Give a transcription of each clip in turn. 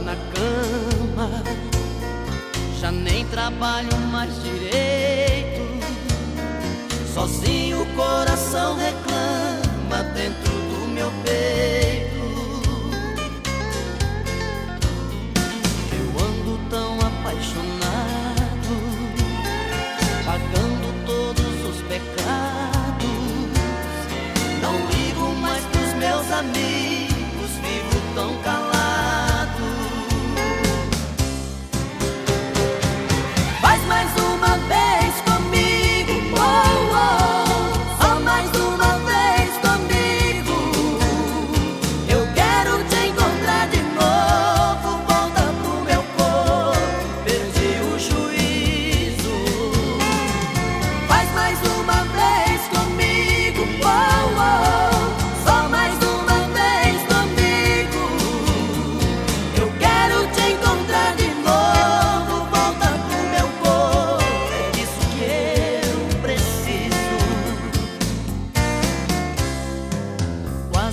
na cama. Já nem trabalho mais direito. Sozinho o coração reclama dentro do meu peito. Eu ando tão apaixonado, pagando todos os pecados. Não ligo mais pros meus amigos.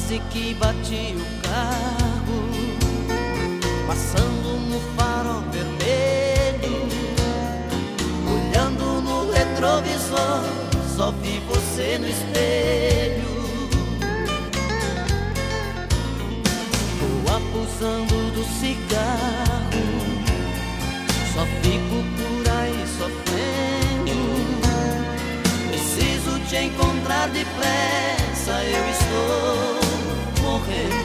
Quase que bati o carro, passando no farol vermelho, olhando no retrovisor, só vi você no espelho. Tô abusando do cigarro, só fico por aí sofrendo. Preciso te encontrar depressa, eu estou morgen.